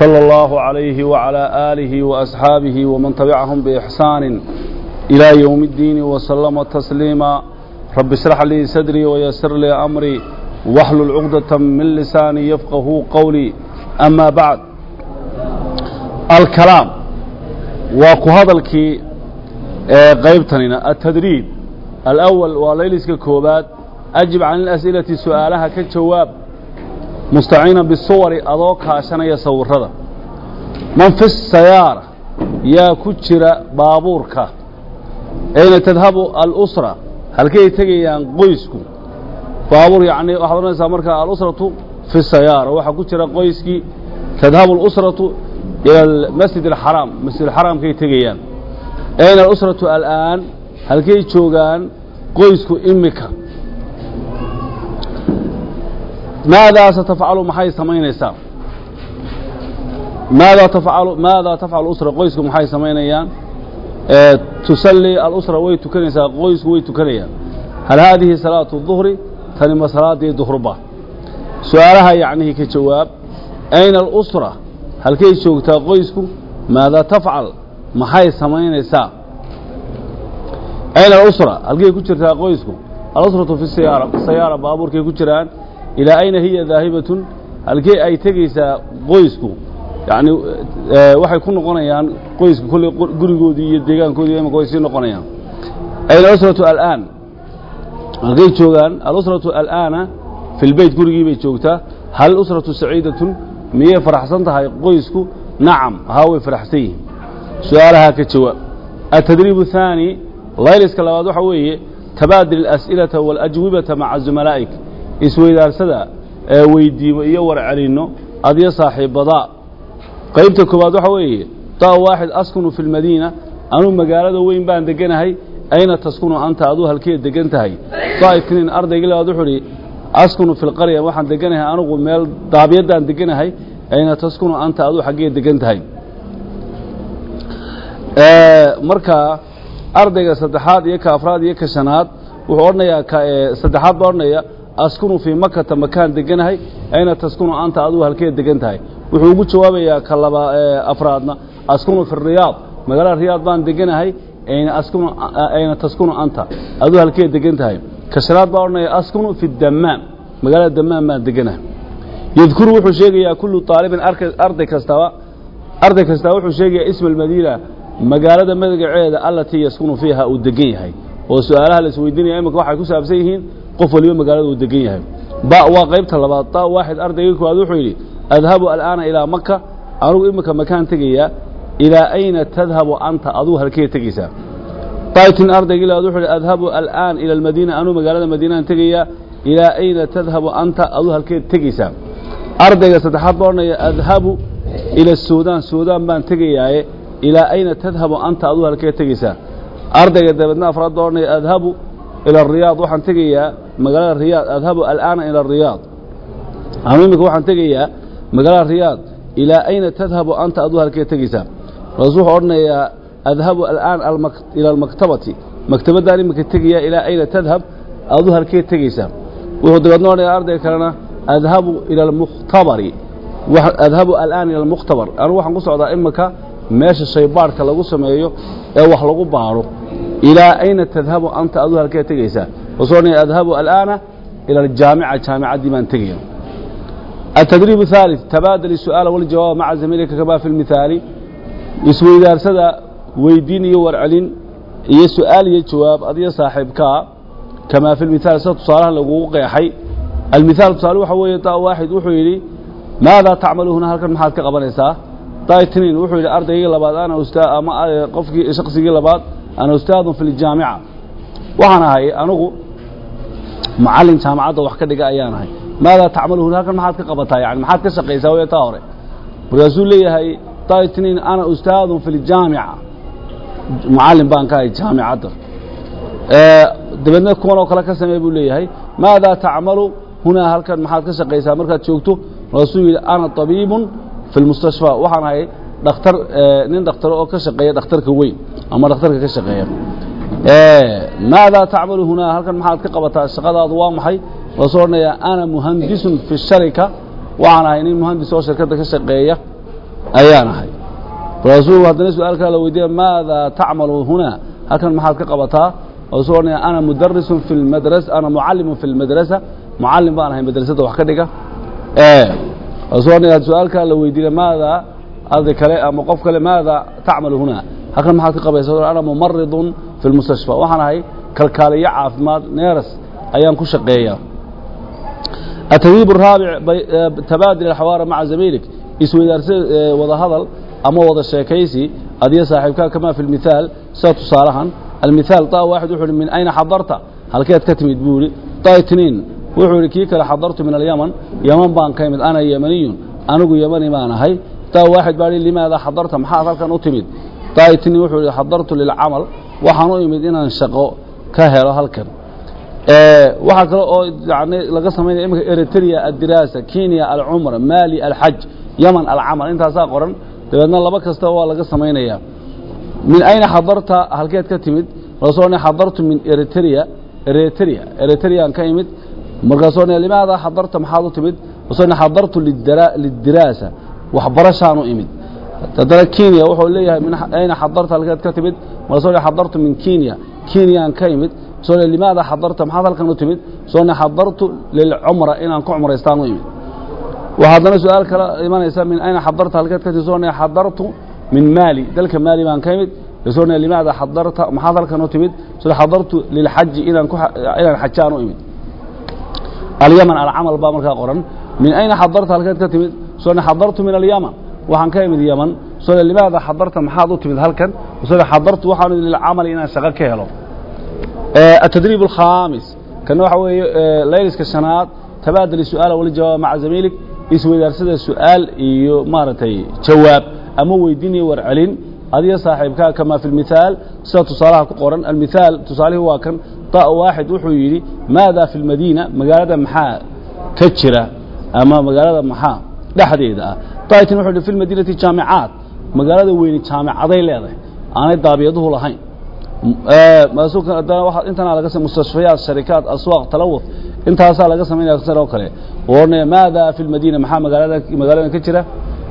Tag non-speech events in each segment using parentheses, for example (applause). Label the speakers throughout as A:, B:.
A: صلى الله عليه وعلى آله وأصحابه ومن تبعهم بإحسان إلى يوم الدين وسلم تسليما رب اشرح لي صدري ويسر لي أمري واحلل عقدة من لساني يفقه قولي أما بعد الكلام وكهذا الكي قيبتننا التدريب الأول وليلس كوبات أجب عن الأسئلة سؤالها كجواب mustaciinan bisuwari adoo kaashanaya sawirada man fi sayaara yaa ku jira baabuurka ayna tadhabu alusra halkay tegayaan qoysku baabuur yacni waxaad odhanaysaa markaa alusratu fi sayaara waxaa ku jira qoyskii tadhabu alusratu ila almasjid alxaraam masjid alxaraamkay tegayaan ayna alusratu al'aan halkay joogaan qoysku imika maadaa satafcalu maxay samaynaysaa maadaa tafcalu maadaa tafcalu usra qoysku maxay samaynayaan tusalli alusra way tukanaysaa qoysku way tukanayaan hal haadihi salaatu duhri tani ma salaadii duhrba su'aalaha yacnihii ka jawaab ayna alusra halkay joogtaa qoysku maadaa tafcal maxay samaynaysaa ayna alusra halkay ku jirtaa qoysku alusratu fi siyaara sayaara baabuurkay ku jiraan ilaa ayna hiya daahibatun halkee ay tegaysaa qoysku. Yacni eh, waxay ku noqonayaan qoyska kolley gurigoodii iyo deegaankoodii imaka way noqonayaan. Ayna usratu alaan. Halkay joogaan alusratu alaana fi gurigii bay joogtaa. Hal usratu saciidatun miyay faraxsan tahay qoysku? Nacam haa way faraxsan yihiin. Su'aalahaa ka jawaab atadriib ahaani layliska labaad waxa weeye tabaadil alas'ilata waاlajwibata maca zumalaa'ik isweydaarsada weydiimo iyo warcelinno adyo saaxiibbadaa qaybta koowaad waxa weeye da waaxid askunu fi lmadiina anuu magaalada weyn baan deganahay ayna taskunu anta aduu halkeed degan tahay. Da itniin ardaygii labaad wuxuu idhi askunu fi lqarya waxaan deganahay anugu meel daabiyaddaan deganahay ayna taskunu anta aduu xaggeed degan tahay. Markaa ardayga saddexaad iyo ka afraad iyo ka shanaad wuxuu odhanayaa saddexaad baa odhanaya askunu fii makata makaan deganahay ayna taskunu anta adugu halkeed degan tahay wuxuu ugu jawaabayaa ka laba afraadna askunu fi riyaad. Magaalada riyaad baan deganahay ayna taskunu anta aduu halkeed degan tahay baa odhanaya askunu fi damaam magaalada damaam baan deganahay yadkuru wuxuu sheegayaa kullu aalibin arday kastaba arday kastaba wuxuu sheegayaa isma almadiina magaalada magaceeda allatii yaskunu fiiha uu degan yahay. Oo su'aalaha la isweydiinaya imika waxay ku saabsan yihiin qof waliba magaalada uu degan yahay. Ba waa qaybta labaad. Da waaxid ardaygii koowaad wuxuu yidhi adhabu al'aana ilaa maka anugu imika makaan tegayaa ilaa ayna tadhabu anta? Aduu halkee tegaysaa daytin ardaygii labaad wuxuu yidhi adhabu al'aan ila almadiina. Anuu magaalada madiinaan tegayaa ilaa ayna tadhabu anta? Aduu halkeed tegaysaa ardayga saddexaad baa adhabu ila suudaan. Suudaan baan tegayaaye ilaa ayna tadhabu anta? Aduu halkee tegaysaa ardayga dabeedna afraad baa adhabu ilى الriyaad waxaan tegayaa magaalada riyaad adhabu al'aana ilى الriyaad anu imika waxaan tegayaa magaalada riyaad ilaa ayna tadhabu anta aduu halkee tegaysaa markaasu wuxuu odhanayaa adhabu al'aan ilى اlmaktabati maktabaddaan imika tegayaa ilaa ayna tadhab aduu halkee tegaysaa wuxuu dabeedna odhanaya ardayga kalena adhabu ilى اlmukhtabari adhabu al'aan ilى اlmukhtabar anugu waxaan ku socdaa imika meesha shaybaadhka lagu sameeyo ee wax lagu baadho ilaa ayna tadhabu anta aduu halkee tegaysaa wuxuu odhanaya adhabu al'aana ila aljaamica jaamicaddii baan tegaya التدريب الثالث تبادل السؤال والجواب مع زميلك كما في المثال isweydaarsada weydiin iyo warcelin iyo su-aal iyo jawaab adiyo saaxiibkaa kamaa fi lmithaal sida tusaalaha lagugu qeexay almithaal tusaale waxa weeye da waaxid wuxuu yidhi maadaa tacmalu huna halkan maxaad ka qabanaysaa daitniin wuxuu yidhi ardaygii labaad ana ustaa ama qofkii shaqsigii labaad ana ustaadun fi ljaamica waxaan ahay anugu macallin jaamacadda wax ka dhiga ayaan ahay. Maadaa tacmaluhun halkan maxaad ka qabataa? Yani maxaad ka shaqaysaa weye taa hore? Markaasuu leeyahay taitnin ana ustaadun fi ljaamica macallin baan ka ahay jaamicadda. Dabeedna kuwan oo kale ka sameey buu leeyahay. Maadaa tacmalu hunaa halkan maxaad ka shaqaysaa? Markaad joogto markaasuu yidhi ana tabiibun fi lmustashfa waxaan ahay dhakhtar nin dhakhtaro oo ka shaqeeya dhakhtarka weyn ama dhakhtarka ka shaqeeya. Maadaa tacmalu hunaa? Halkan maxaad ka qabataa shaqadaadu waa maxay? Waasuu odhanayaa ana muhandisun fi sharika. Waxaan ahay nin muhandis oo shirkadda ka shaqeeya ayaan ahay. Markaasuu haddana su'aal kale la weydiiya maadaa tacmalu hunaa? Halkan maxaad ka qabataa waasuu odhanayaa ana mudarisun fi lmadrasa ana mucallimun fi lmadrasa mucallim baan ahay madrasadda wax ka dhiga. Waasuu odhanaya su'aal kale la weydiiya maadaa arday kale ama qof kale maadaa tacmalu hunaa halkan maxaad ka qabaysa ana mumaridun fi lmustashfa waxaan ahay kalkaaliyo caafimaad neeras ayaan ku shaqeeyaa التدريب الرابع تبادل الحوار مع زميلك isweydaarsa wada hadal ama wada sheekaysi adiyo saaxiibkaa kama fi lmithaal sida tusaalahan almithaal taa waaxid wuxuu ihi min ayna xadarta halkeed ka timid buu ihi taa itniin wuxuu ihi kii kale xadartu min alyaman yaman baan ka imid ana yamaniyun anigu yamani baan ahay taa waaxid baa ihi limaada xadarta maxaad halkan u timid Taa itniin wuxuu ihi xadartu lilcamal waxaan u imid inaan shaqo ka helo halkan waxaa kale oo yani laga samaynaya imika eritrea addiraasa kenya alcumra mali alxaj yaman alcamal intaasaa qoran dabeedna laba kasta waa laga samaynaya min ayna xadarta halkeed ka timid markaasoo dhan xadartu min eritrea eritrea eritreaan ka imid markaasoo dhan limaada xadarta maxaad u timid markaasoo dhan xadartu lidiraasa waxbarashaan u imid haddana kenya wuxuu leeyahay ayna xadarta halkeed ka timid? Dhan xadartu min kenya. Kenyaan ka imid soo limaada xadarta? Maxaad halkan u timid? Soo xadartu lilcumra inaan ku cumraystaan u imid waxaa haddana su'aal kala imanaysa min ayna xadarta halkeed ka timid? Soo xadartu min maali. Dalka maali baan ka imid soo limaada xadarta? Maxaad halkan u timid? Soo xadartu lilxaji inaan inaan xajaan u imid. Alyaman alcamal baa markaa qoran. Min ayna xadarta halkeed ka timid? Soo xadartu min alyaman waxaan ka imid yaman sole limaada xadarta maxaad u timid halkan? Sole xadartu waxaan imid lilcamali inaan shaqo ka helo. Eh, Atadriib alkhaamis kana waxa weeye eh, layliska shanaad tabaadali su'aala wali jawaaba maca zamiilik isweydaarsada su'aal iyo maaragtay jawaab. Ama weydiin iyo warcelin. Adiga saaxiibkaa kamaa fi lmithaal sida tusaalaha ku qoran. Almithaal tusaalihii waa kan da' waaxid wuxuu yidhi maada fi lmadiina magaalada maxaa ka jira? Ama magaalada maxaa dhexdeeda ah? Taatin wuxuu yiri fil madinati jaami'at magaalada weyn jaamicaday leedahay. Aanay daabiyaduhu lahayn. Intana laga mustashfayaat sharikaat aswaaq talawuth intaasaa laga samaynaya sar oo kale. Oonaya maada fi lmadiina maxaa magaalada magaalada ka jira?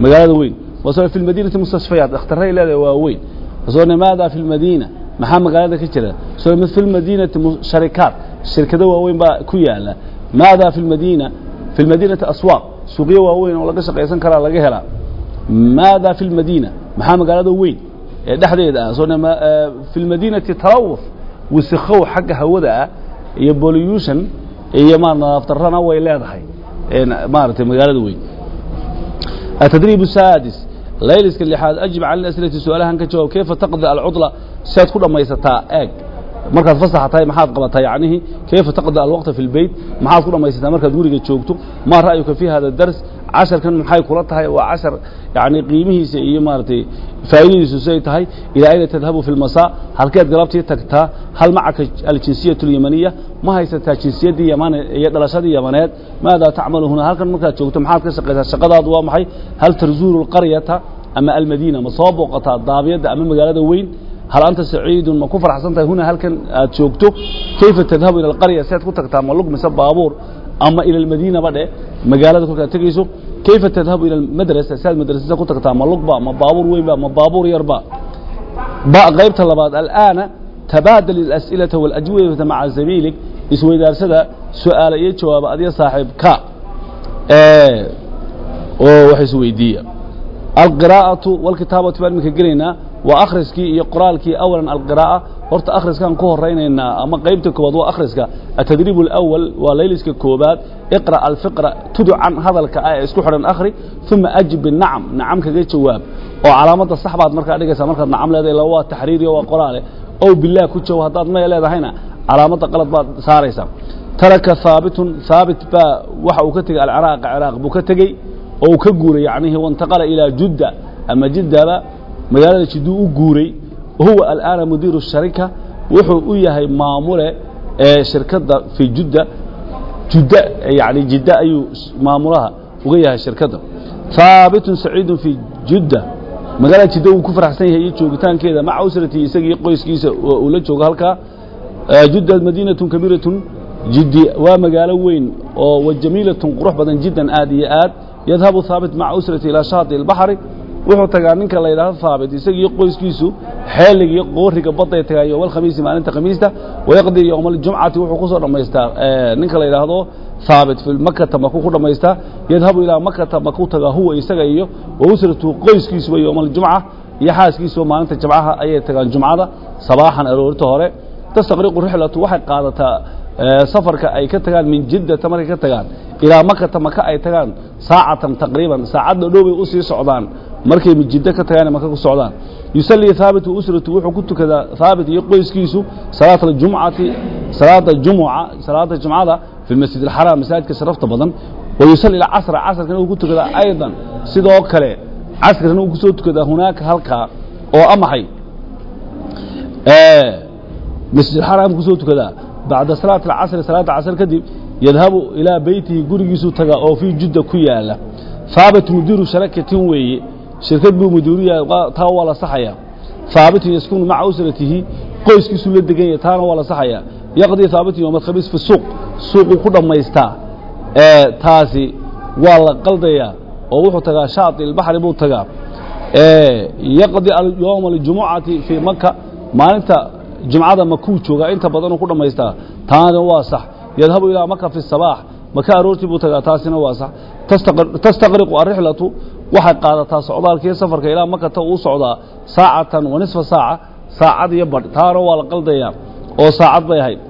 A: Magaalada weyn. Wasoo fi lmadiinati mustashfayaat. Dhakhtaray leedahay waa weyn. Wasoona maada fi lmadiina maxaa magaalada ka jira? Soo fi lmadiinati sharikaat shirkado waaweyn baa ku yaalla maada fi lmadiina fi lmadiinati aswaaq suuqyo waaweyn oo laga shaqaysan karaa laga helaa. Maada fi اlmadiina maxaa magaalada weyn ee dhexdeeda ah? Eh, fi lmadiinati tarawuf wasikow xagga hawada ah iyo boluyusan iyo ma nadaaftarana way leedahay. Maarata magaalada weyn. Atadriib saadis. Layliska lixaad ajib can as'ilati su'aalahan ka jawaab kayfa taqdi alcudla? Si aad ku dhammaysataa eeg markaad fasaxa tahay maxaad qabataa yacnihi kayfa taqdi alwaqta fi lbeyt maxaad ku dhammaysataa markaad guriga joogto? Maa ra'yuka fi hada dars? Casharkan maxay kula tahay? Waa cashar yani qiimihiisa iyo maaragtay faa'iidadiisu say tahay. Ilaa ayna tadhabu fi lmasaa halkeed galabtii tagtaa? Hal macaka aljinsiyatu اlyamaniya ma haysataa jinsiyaddii yaman iyo dhalashadii yamaneed? Maadaa tacmalu huna halkan markaad joogto maxaad ka shaqaysaa? Shaqadaadu waa maxay? Hal tarzuuru اlqaryata ama almadiina? Ma soo booqataa daabiyadda ama magaalada weyn hal anta saciidun ma ku farxsan tahay huna halkan aad joogto kayfa tadhabu ila alqarya siaad ku tagtaa ma lug mise baabuur ama ila almadiina ba dhe magaalada kolkaad tegayso kayfa tadhabu ila almadrasa siaad madrasada ku tagtaa ma lugba ma baabuur weynba ma baabuur yarba ba qaybta labaad al'aana tabaadal wاlajwibata maca zamiilik isweydaarsada su'aala iyo jawaaba adiga saaxiibka oo wax isweydiiya alqiraa'atu walkitaabatu baan iminka gelaynaa waa akhriskii iyo qoraalkii awalan alqiraa'a. Horta akhriskaan ku horaynaynaa ama qaybta koowaad waa akhriska. Atadriib alawal waa layliska koobaad iqra alfiqra tuducan hadalka ah ee isku xidhan akhri uma ajib binacam nacam kaga jawaab. Oo calaamadda sax baad markaa dhigaysaa. Markaad nacam leedahay ila waa taxriiriyo waa qoraale. Ow bilaah ku jawaab haddaad maya leedahayna calaamadda qalad baad saaraysaa. Taraka haabitun haabit baa waxa uu ka tegey alciraaqa ciraaq buu ka tegey oo uu ka guuray yacnihi wantaqala ilaa judda. Ama jiddaba magaalada jidduu u guuray wahuwa al'aana mudiiru sharika wuxuu u yahay maamule ee shirkadda fii judda judda yani jidda ayuu maamulaha uga yahay shirkadda. Haabitun saciidun fii judda magaalada jidda wuu ku faraxsan yahay iyo joogitaankeeda maca usratii isaga iyo qoyskiisa uu la joogo halkaa. Judda madiinatun kabiiratun jiddi waa magaalo weyn oo wajamiilatun qurux badan jiddan aad iyo aad. Yadhabu haabit maca usrati ilaa shaati اlbaxri wuxuu tagaa ninka la yidhahdo haabit isaga iyo qoyskiisu xeeliga iyo qooriga badday tagaa yowma alkhamiisi maalinta khamiista wayaqdi yowma aljumcati wuxuu ku soo ninka la yidhaahdo haabit fi makata maku ku dhammaystaa yadhabu ilaa makata maku tagaa huwa isaga iyo wa usratu qoyskiisuba yowma aljumca iyo xaaskiisuba maalinta jimcaha ayay tagaan jumcada sabaaxan aroorta hore tastaqriqu rixlatu waxay qaadataa safarka ay ka tagaan min jiddata markay ka tagaan ilaa makata maka ay tagaan saacatan taqriiban saacadda dhowbay u socdaan markay jiddo ka tagaan maka ku socdaan. Yusallii haabit wa usratu wuxuu ku tukadaa haabit iyo qoyskiisu salaata aljumcati salaada jumuca salaada jumcada fi masjid alxaraam masaajidka sharafta badan. Wa yusalli alcasra casrkana uu ku tukadaa aydan. Sidoo kale casrkana uu ku soo tukadaa hunaaka halkaa oo amaxay masjid alxaraam ku soo tukadaa bacda salaati alcasri salaada casr kadib yadhabu ilaa beytihi gurigiisuu tagaa oo fii judda ku yaalla. Haabit mudiiru sharakatin weeye shirkad buu yahay taa waa la saxayaa. Haabitun yaskunu maca usratihi qoyskiisuu la degan yahay taana waa la saxayaa. Yaqdii haabitun yowma alkhamiis fi suuq suuquu ku dhammaystaa taasi waa la qaldayaa oo wuxuu tagaa shaati ilbaxri buu tagaa. Yaqdi yowma aljumucati fii maka maalinta jumcada makuu joogaa inta badanuu ku dhammaystaa taana waa sax. Yadhabu ilaa maka fi sabaax. Maka aroortii buu tagaa taasina waa sax. Tastaqriqu arixlatu waxay qaadataa socdaalkii safarka ilaa makata uu socdaa saacatan wa nisfa saaca saacad iyo badh. Taana waa la qaldayaa oo saacad bay ahayd.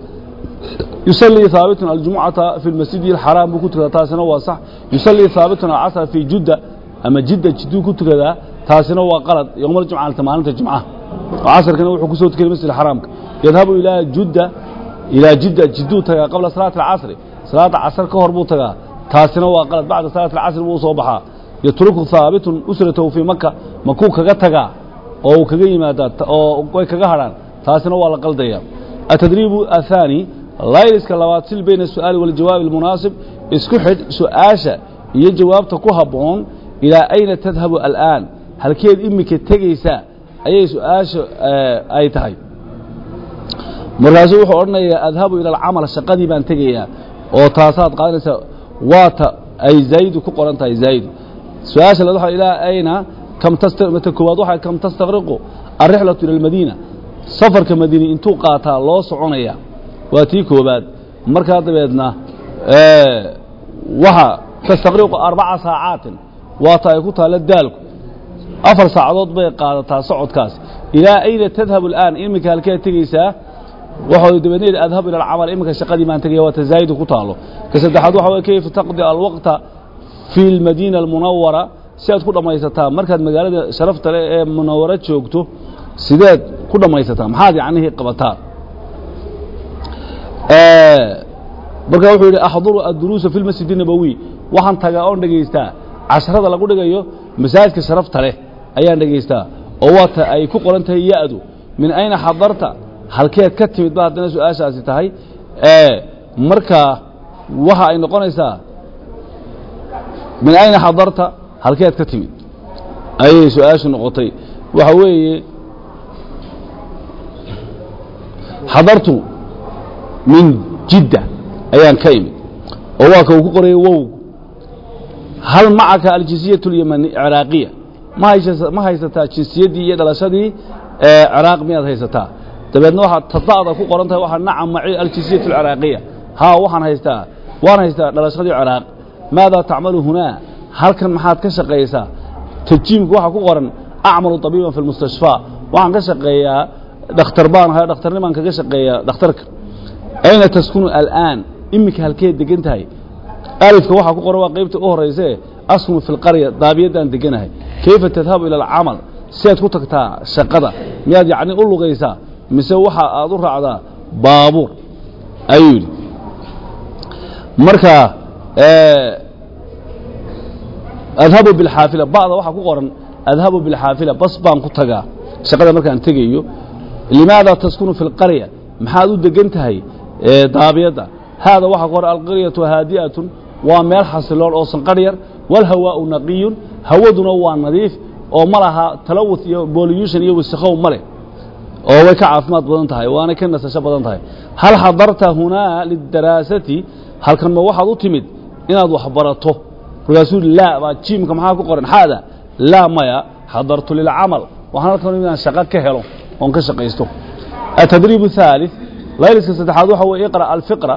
A: Yusallii haabitun aljumucata fi lmasjidi alxaraam buu ku tukadaa taasina waa sax. Yusallii haabitun alcasra fii judda ama jidda jidduu ku tukadaa taasina waa qalad. Yowmaljumcata maalinta jumcaha casrkana wuxuu ku soo tukanay masjid xaraamka. Yadhabu ilaa judda ilaa jidda jidduu tagaa qabla salaati alcasri salaada casr ka hor buu tagaa taasina waa qalad. Bacda salaati alcasri buu soo baxaa yatruku haabitun usratahu fii maka makuu kaga tagaa oo uu kaga yimaadaa oo way kaga hadhaan taasina waa la qaldaya. Atadriibu athani layliska labaad sil bayna asu'aali waljawaabi almunaasib isku xidh su'aasha iyo jawaabta ku habboon ilaa ayna tadhabu al'aan halkeed iminka tegaysaa ayay su'aasha ay tahay. Markaasuu wuxuu odhanayaa adhabu ila alcamal shaqadii baan tegayaa. Oo taasaad qaadanaysaa waata ay zaayidu ku qoran tahay zaayidu su'aasha laad waxa ilaa ayna kam mata koowaad waxay kam tastaqriqu alrixlatu ila almadiina safarka madiini intuu qaataa loo soconaya waa tii koobaad markaa dabeedna waxa tastaqriqu arbaca saacaatin waata ay ku taalla daalku afar saacadood bay qaadataa socodkaas ilaa ayna tadhabu al'aan iminka halkee tegaysaa waxau dabeedneed adhabu ila alcamal iminka shaqadii baan tegaya waa tasaayidu ku taalo ka saddexaad waxa way kayfa taqdi alwaqta fi almadiina almunawara si aad ku dhammaysataa markaad magaalada sharafta leh ee munawara joogto sideed ku dhammaysataa maxaad yacnihii qabataa markaa wuxuu yidhi axduru adduruusa fi lmasjid nabowi waxaan tagaa oon dhegaystaa casharada lagu dhigayo masaajidka sharafta leh ayaan dhegaystaa oo waata ay ku qoran tahay ya-du min ayna xadarta halkeed ka timid ba haddana su'aashaasi tahay markaa waxa ay noqonaysaa min ayna xadarta halkeed ka timid. Ayay su'aashu noqotay. Waxa weeye xadartu min jidda ayaan ka imid. Oo waa ka uu ku qorayay wow hal macaka aljinsiyatu اlyamani ciraaqiya ma haysa- ma haysataa jinsiyaddii iyo dhalashadii ciraaq miyaad haysataa? Dabeedna waxaa tada'da ku qoran tahay waxaa nacam maci aljinsiyatu alciraaqiya haa waxaan haystaa waan haystaa dhalashadii ciraaq maadaa tacmalu hunaa halkan maxaad ka shaqaysaa tajiimka waxaa ku qoran acmalu طabiiban fi lmustashfaa waxaan ka shaqeeyaa dhakhtar baan ahay dhakhtarnimaan kaga shaqeeyaa dhakhtarka ayna taskunu al'aan iminka halkeed degan tahay alifka waxaa ku qoran waa qaybta u horayse askunu fi lqarya daabiyaddaan deganahay kayfa tadhabu ila alcamal si aad ku tagtaa shaqada miyaad yacni u lugaysaa mise waxa aad u raacdaa baabuur ayuu yidhi marka adhabu bilxaafila ba'da waxaa ku qoran adhabu bilxaafila bas baan ku tagaa. Shaqada markaan tegayo limaada taskunu fi اlqarya maxaad u degan tahay daabiyadda? Haada waxa ku hor alqaryatu haadi'atun waa meel xasiloon oo sanqar yar walhawaa'u naqiyun hawaduna waa nadiif oo ma laha talawuth iyo boliyution iyo wasakhow ma oo way ka caafimaad badan tahay waana ka nasasho badan tahay. Hal xadarta hunaa lidaraasati halkan ma waxaad u timid inaad wax kudaasuu laa baa jiimka maxaa ku qoran? Xaada laa maya xadartu lilcamal. Waxaan halkan inaan shaqo ka helo oon ka shaqaysto. Atadriib haalid layliska saddexaad waxa weye iqra' alfiqra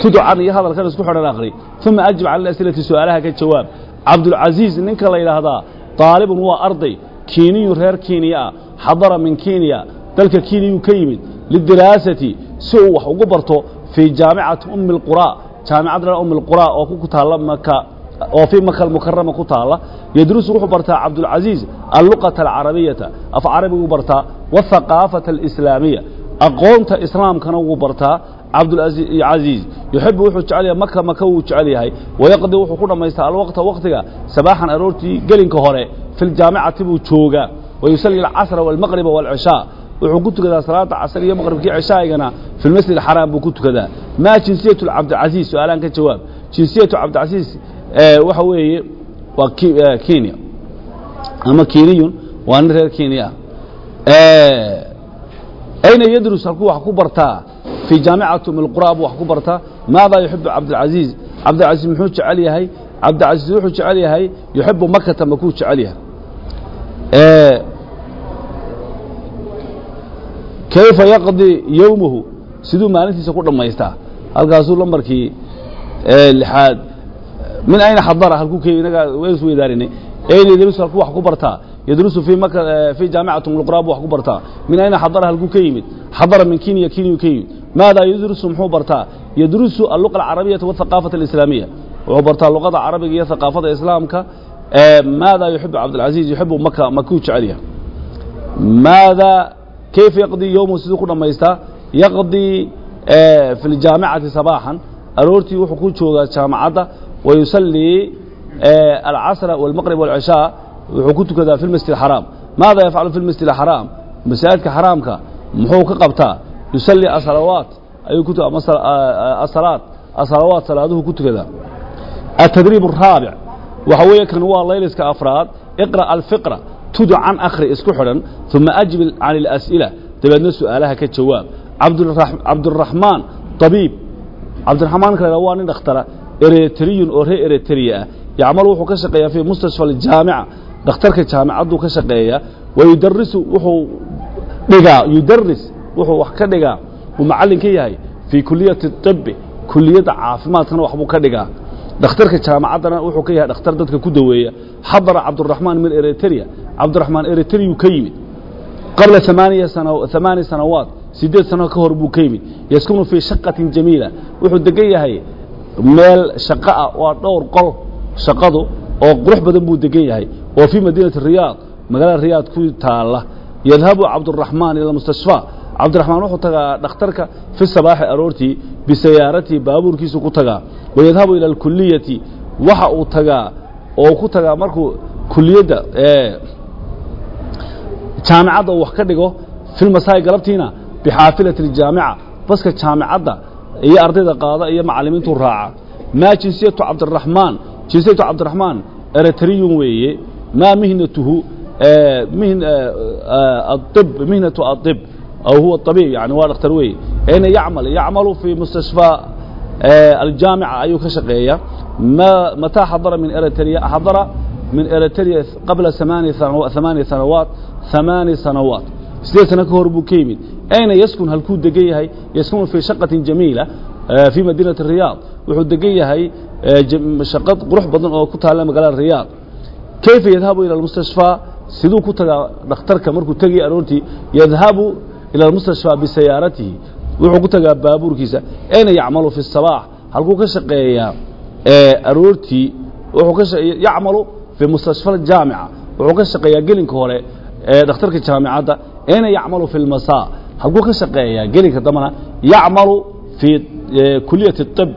A: tudcan iyo hadalkan isku xidhan akhri. Uma ajib cala asilati su'aalaha ka jawaab. Cabdulcasiiz ninka la yidhaahdaa daalibun waa arday. Kiiniyu reer kiiniya ah. Xadara min kiiniya. Dalka kiiniyuu ka yimid. Lidiraasati si uu wax ugu barto fii jaamicati ummi alqura jaamicad reer ummi alqura oo ku taalla maka oo fii maka almukarama ku taalla yadrusu wuxuu bartaa cabdulcaziiz alluqata alcarabiyata af carabigu bartaa waاthaqaafata alislaamiya aqoonta islaamkana wuu bartaa cabdulcaziiz yuxibu wuxuu jecel yahay maka maka wuu jecel yahay. Wayaqdi wuxuu ku dhammaystaa alwaqta waqtiga sabaaxan aroortii gelinka hore fi ljaamicati buu joogaa. Wayusalli alcasra waalmaqriba waalcishaa wuxuu ku tukadaa salaada casr iyo maqribkii cishaa'igana fi lmasjid alxaraam buu ku tukadaa. Maa jinsiyatu cabdilcaziiz su'aalaan ka jawaab. Jinsiyatu cabdilcaziiz waxa weeye waa kenya. Ama keniyun waa nin reer kenya. Ayna yadrus halkuu wax ku bartaa fii jaamicati umilqura buu wax ku bartaa maadaa yuxibu cabdilcaziiz cabdilcaziiz muxuu jecel yahay? Cabdilcaziiz wuxuu jecel yahay yuxibu makata makuu jecel yahay? Kayfa yaqdi yowmahu siduu maalintiisa ku dhammaystaa. Halkaasuu lambarkii lixaad min ayna xadara halkuu ke inagaa is weydaarinay. Ayna yadrusu halkuu wax ku bartaa. Yadrusu fii maka fii jaamicati umilqura buu wax ku bartaa. Min ayna xadara halkuu ka yimid? Xadara min kenya kenyuu ka yimid. Maadaa yadrusu muxuu bartaa? Yadrusu alluqa alcarabiyata waاthaqaafata alislaamiya wuxuu bartaa luqada carabiga iyo thaqaafada islaamka. Maadaa yuxibu cabdilcaziiz yuxibu maka makuu jecel yahay. Maadaa kayfa yaqdii yowmahu siduu ku dhammaystaa yaqdii fi ljaamicati sabaaxan. Aroortii wuxuu ku joogaa jaamacadda wayusallii alcasra wاlmaqrib wاlcishaa wuxuu ku tukadaa fi lmasjid xaraam maada yafcalu fi lmasjid xaraam masaajidka xaraamka muxuu ka qabtaa yusallii asalawaat ayuu ku ama asalaad asalawaat salaaduhu ku tukadaa التdريب الرaaبع waxa weeye kan waa layliska afraad اقرأ الفقرة tudu can akhri isku xidhan ثuma أجب can الأسئلة dabeedna su'aalaha ka jawaab cabdالرaحmaan طabiib cabdiraحmaan kale waa nin dhakhtara eretriyun oo reer eretriya ah. Yacmal wuxuu ka shaqeeyaa fii mustashfa aljaamica dhakhtarka jaamicadduu ka shaqeeyaa wayudarisu wuxuu dhigaa yudaris wuxuu wax ka dhigaa uu macallin ka yahay fii kuliyati طibbi kuliyadda caafimaadkana waxbuu ka dhigaa. Dhakhtarka jaamacaddana wuxuu ka yahay dhakhtar dadka ku daweeya. Xadara cabduraxmaan min eretriya cabdiraxmaan eretriyuu ka yimid. Qabla amaaniya sanawaad siddeed sano ka hor buu ka yimid. Yaskunu fii shaqatin jamiila wuxuu degan yahay meel shaqo ah waa dhowr qol shaqadu oo qurux badan buu degan yahay. Oo fii madiinati riyaad magaalada riyaad ku taala yadhabu cabduraxmaan ila mustashfaa cabdiraxmaan wuxuu tagaa dhakhtarka fi sabaaxi aroortii bisayaaratii baabuurkiisu ku tagaa. Wayadhabu ila alkuliyati waxa uu tagaa oo ku tagaa markuu kuliyadda jaamicadda uu wax ka dhigo filmasaa'i galabtiina bixaafilati اljaamica baska jaamicadda iyo ardayda qaada iyo macallimiintuu raaca. Maa jinsiyatu cabdiraxmaan jinsiyatu cabdiraxmaan eritriyun weeye. Maa mihnatuhu mihn aib mihnatu aib aw huwa abiib yani waa dhakhtar weeye. Ina yacmal yacmalu fii mustashfaa aljaamica ayuu ka shaqeeya. Ma mataa xadara min eritriya xadara min eritriya qabla amaani sanawaat amaani sanawaat sideed sana ka hor buu ka yimid? ayna yaskun halkuu degan yahay yaskunu fii shaqatin jamiila fii madiinati riyaad wuxuu degan yahay shaqad qurux badan oo ku taalla magaalada riyaad kayfa yadhabu ila almustashfaa siduu ku tagaa dhakhtarka markuu tegaya aroortii yadhabu ila almustashfaa bisayaaratihi wuxuu ku tagaa baabuurkiisa ayna yacmalu fi sabaax halkuu ka shaqeeyaa aroortii yacmalu fi mustashfa jaamica wuxuu ka shaqeeyaa gelinka hore ee dhakhtarka jaamicadda ayna yacmalu fi lmasaa halkuu ka shaqeeyaa gelinka dambana yacmalu fi kuliyati الطib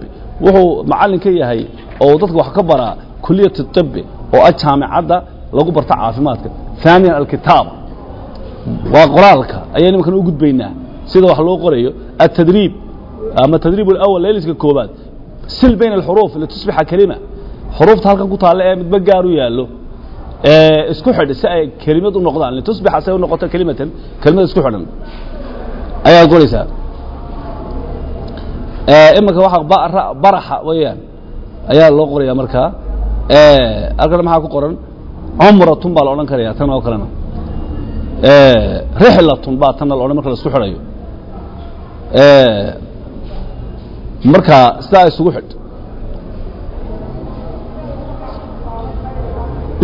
A: wuxuu macallin ka yahay oo dadka wax ka baraa kuliyati الطib oo ah jaamicadda lagu barta caafimaadka ثانيا الكتاب waa qoraalka ayaynu imankan u gudbaynaa sida wax loo qorayo التdriib ama tdriib اlأwl layliska koobaad sil bayna الxuruuf litusbixa kelima xuruufta halkan ku taalla ee midba gaar u yaallo isku xidh si ay kelimad u noqdaan litusbixa si ay u noqoto kelimatan kelimad isku xidhan ayaa qoraysaa imanka waxaa baraxa weeyaan ayaa loo qoraya markaa halkana maxaa ku qoran? Cumratun baa la odhan karaya tan oo kalena. Rixlatun baa tanna la odhan marka la isku xidhayo. Marka sidaa isugu xidh.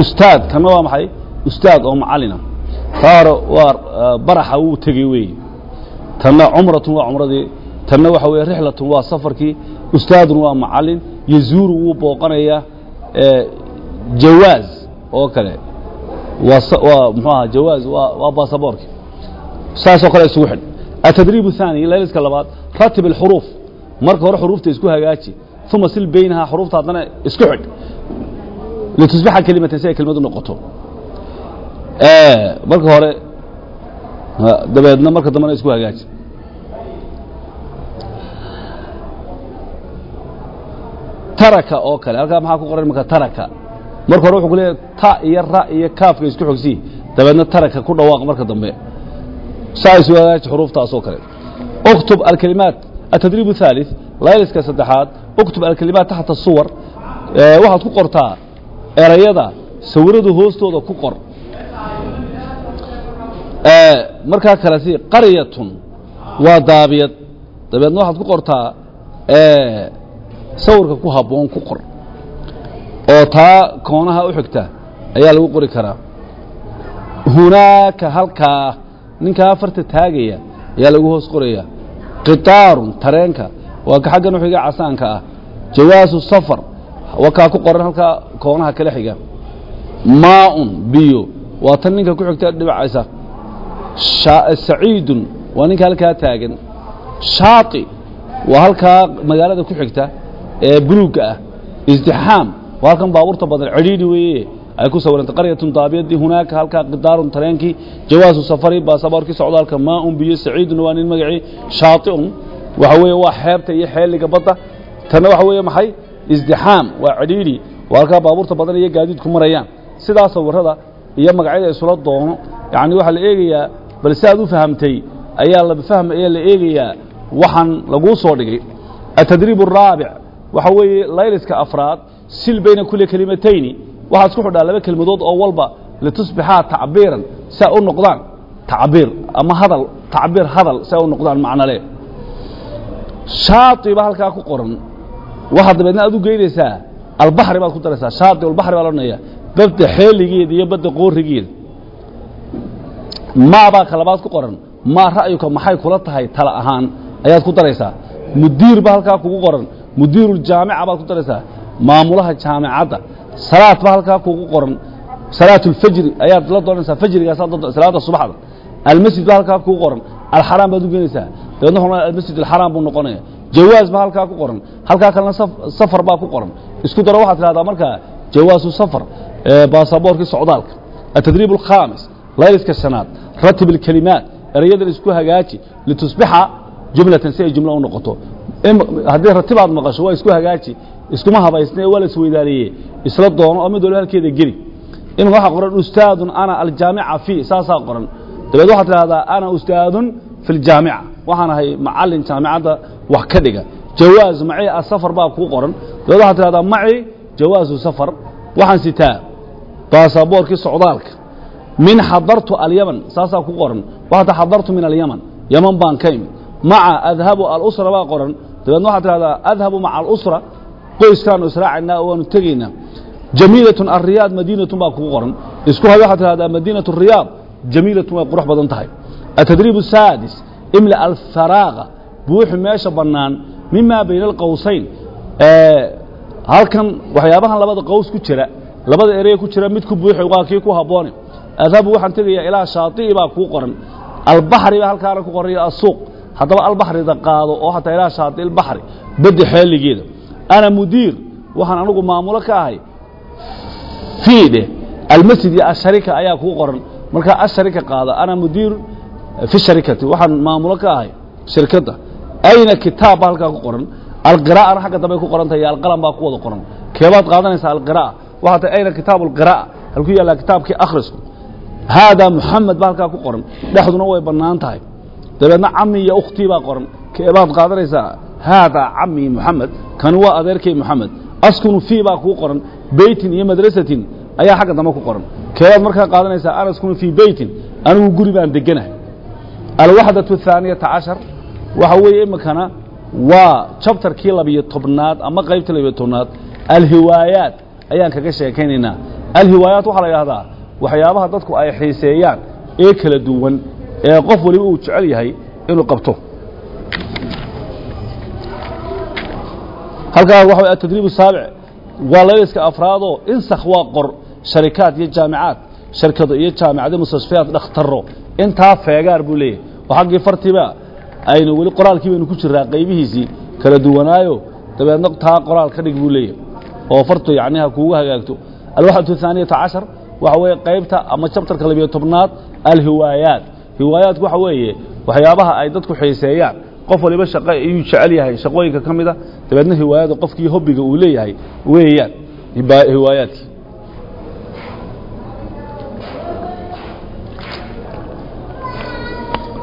A: Ustaad kana waa maxay? Ustaad oo macalina. Taa hore waa baraxa wuu tegey weeye tanna cumratun waa cumradii tanna waxa weeye rixlatun waa safarkii ustaadun waa macalin yazuuru wuu booqanayaa jawaaz oo kale waa waa muxuu ahaa jawaaz waa waa baasaboorki saasoo kale isugu xidh التdريب الثاني layliska labaad ratib الxروف marka hore xuruufta isku hagaaji ثuma sil baynahaa xuruufta haddana isku xidh litusbixa kelimatan si ay kelimad u noqoto marka hore dabeedna marka dambena isku hagaaji taraka oo kale halkaa maxaa ku qoran marka taraka marka hore wuxuu ku leeyahay ta iyo ra iyo kaafka isku xogsii dabeedna taraka ku dhawaaq marka dambe saa isu hagaaji xuruuftaas oo kale اktub alkalimaat التdريب الثالث layliska saddexaad اktub alkalimaat taxta الsuwar waxaad ku qortaa erayada sawiradu hoostooda ku qor markaa kale si qaryatun waa daabiyad. Dabeedna waxaad ku qortaa sawirka ku habboon ku qor. Oo taa koonaha u xigta ayaa lagu qori karaa. Hunaaka halkaa ninkaa farta taagaya ayaa lagu hoos qoraya qitaarun tareenka waa ka xaggan uxiga casaanka ah. Jawaasu safar wakaa ku qoran halkaa koonaha kala xiga. Maaun biyo waa tan ninka ku xigta dhibacaysa saciidun. Waa ninka halkaa taagan. Shaati waa halkaa magaalada ku xigta ee buluugga ah. Izdixaam waa halkan baabuurta badan. Cidhiidhi weeye. Ay ku sawirantay qaryatun daabiyadii. Hunaaka halkaa qidaarun tareenkii. Jawaasu safari. Baasaboorkii socdaalka. Maaun biyo. Saciidun waa nin magacii shaatiun. Waxa weeye waa xeebta iyo xeeliga badda. Tanna waxa weeye maxay? Izdixaam waa cidhiidhi waa halkaa baabuurta badan iyo gaadiidku marayaan. Sidaa sawirada iyo magacyada isula doono. Yacni waxaa la eegayaa bal si aad u fahamtay ayaa lafahm ayaa la eegayaa waxaan laguu soo dhigay. Atadriib araabic waxa weeye layliska afraad sil bayna kuli kelimatayni waxaa isku xidhaa laba kelmadood oo walba litusbixaa tacbiiran si u noqdaan tacbiir ama hadal tacbiir hadal si u noqdaan macnole shaai baa halkaa ku qoran waxaad dabeedna aad u geynaysaa albaxri baad ku daraysaa shaai albaxri baa la badda xeeligeeda iyo badda qoorigeeda maabaa kalabaad ku qoran. Maa ra'yuka maxay kula tahay? Tala ahaan ayaad ku daraysaa. Mudiir baa halkaa kugu qoran. Mudiiruuljaamica baad ku daraysaa. Maamulaha jaamicadda salaad baa halkaa kugu qoran. Salaatulfajri ayaad la doonaysaa fajrigaasaa subaxda. Almasjid baa halkaa kugu qoran. Alxaraam baad u geenaysaa. Dabeedna horna almasjid alxaraam buu noqonaya. Jawaas baa halkaa ku qoran. Halkaa kalena safar baa ku qoran. Isku daro waxaad tidhahdaa markaa jawaasu safar baasaboorkii socdaalka atadriib alkhaamis layliska shanaad ratib اlkelimaat erayadan isku hagaaji litusbixa jumlatan si ay jumlo u noqoto. Haddii ratibaad maqasho waa isku hagaaji iskuma habaysne waa la isweydaaliye isla doono oo mid walba halkeeda geli. Imika waxaa qoran ustaadun ana aljaamica fi saasaa qoran. Dabeed waxaad tidhahdaa ana ustaadun fi ljaamica waxaan ahay macalin jaamicadda wax ka dhiga. Jawaaz maci asafar baa kuu qoran. Dabeed waxaad tidhahdaa maci jawaazu safar. Waxaan sitaa baasaboorkii socdaalka min xadartu alyaman saasaa ku qoran. Waxaata xadartu min alyaman yaman baan ka imid. Maca adhabu alusra baa qoran. Dabeedna waxaad tidhahdaa adhabu maca alusra qoyskaanu israacaynaa waanu tegaynaa. Jamiilatun alriyaad madiinatun baa kugu qoran. Isku hay waxaad tidhahdaa madiinatu riyaad jamiilatun way qurux badan tahay. Atadriib asaadis imla alfaraaqa buuxi meesha bannaan mima bayna alqowsayn halkan waxyaabahan labada qows ku jira labada ereye ku jira mid ku buuxi waa kii ku habboone adhabu waxaan tegayaa ilaa shaati'i baa kuu qoran albaxri baa halkaana ku qoran asuuq haddaba albaxrida qaado oo hataa ilaa shaati ilbaxri badda xeeligeeda ana mudiir waxaan anugu maamulo ka ahay fiidhe almasjid iyo asharika ayaa kuu qoran marka asharika qaada ana mudiir fi sharikati waxaan maamulo ka ahay shirkadda ayna kitaab baa halkaa ku qoran alqira'ana xagga dambe ku qoran tahay iyo alqalam baa ku wada qoran keebaad qaadanaysaa alqira'a waxaa tahay ayna kitaabu alqira'a halku yaallaa kitaabkii akhrisku haadaa muxamed baa halkaa ku qoran dhexduna way bannaan tahay dabeedna cami iyo ukhtii baa qoran keebaad qaadanaysaa haadaa camii muxamed kani waa adeerkay muxamed askunu fii baa kuu qoran beytin iyo madrasatin ayaa xagga dambe ku qoran keebaad markaa qaadanaysaa an askunu fii beytin anigu guri baan deganahay alwaxdatu haaniyata cashar waxa weeye imikana waa jabtarkii labiyo tobnaad ama qaybtii labiyo tobnaad alhiwaayaat ayaan kaga sheekaynaynaa alhiwaayaat waxyaabaha dadku ay xiiseeyaan ee kala duwan ee qof waliba uu jecel yahay inuu qabto. Halkaa waxa atadriib saabic waa layliska afraadoo insakh waa qor sharikaad iyo jaamicaad shirkado iyo jaamicado mustashfiyaad dhakhtaro intaa feegaar buu leeyahay. Oo xaggii fartiba aynu weli qoraalkii baynu ku jiraa qaybihiisii kala duwanaayo dabeedna taa qoraal ka dhig buu leeyahay. Oo fartu yacni ha kuugu hagaagto. Alwaxdatu athaaniyata cashar waxa weeye qaybta ama jabtarka labiyo tobnaad alhiwaayaat. Hiwaayaatku waxa weeye waxyaabaha ay dadku xiiseeyaan. Qof waliba shaqo ayuu jecel yahay shaqooyinka ka mida dabeedna hiwaayada qofkii hobbiga uu leeyahay weeyaan. Hiwaayaadkii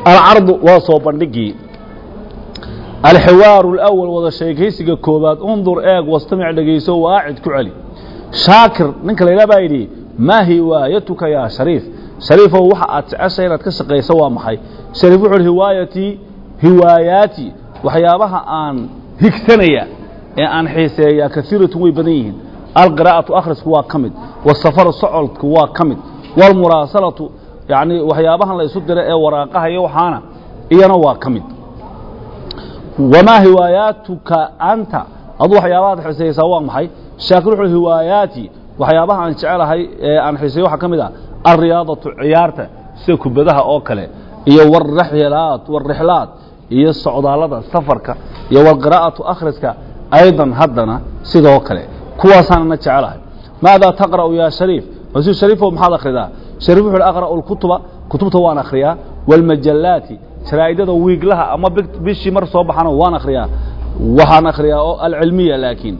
A: alcardu waa soo bandhigii. Alxiwaaru اlأwal wada sheekaysiga koobaad undur eeg wastamic dhegayso waacid ku celi. Shaakir ninka laydha baa yidhi maa hiwaayatuka yaa shariif? Shariifow waxa aad jeceshay inaad ka shaqayso waa maxay? Shariif wuxu uhi hiwaayatii hiwaayaati waxyaabaha aan higsanaya ee aan xiiseeyaa kaiiratun way badan yihiin. Alqiraa'atu akhrisku waa ka mid wasafaru socodku waa ka mid wاlmuraasalatu yacni waxyaabahan la isu ee waraaqaha iyo waxaana iyana waa ka mid. Wamaa hiwaayaatuka anta? Adu waxyaabahaad xiisaysaa waa maxay? Shaakir wuxuu hiwaayaati waxyaabaha aan jecelahay ee aan xiiseeyo waxaa ka mid ah alriyaadatu ciyaarta sida kubadaha oo kale iyo waraxlaad warixlaad iyo socdaallada safarka iyo walqiraa'atu akhriska aydan haddana sidoo kale. Kuwaasaanana jecelahay maadaa taqra'u yaa shariif? Masuu shariifow maxaad akhridaa? Shariif wuxu uhi aqra'u lkutuba kutubta waan akhriyaa. Waalmajallaati jaraa'idada wiiglaha ama bishii mar soo baxana waan akhriyaa. Waxaan akhriyaa oo alcilmiya laakiin.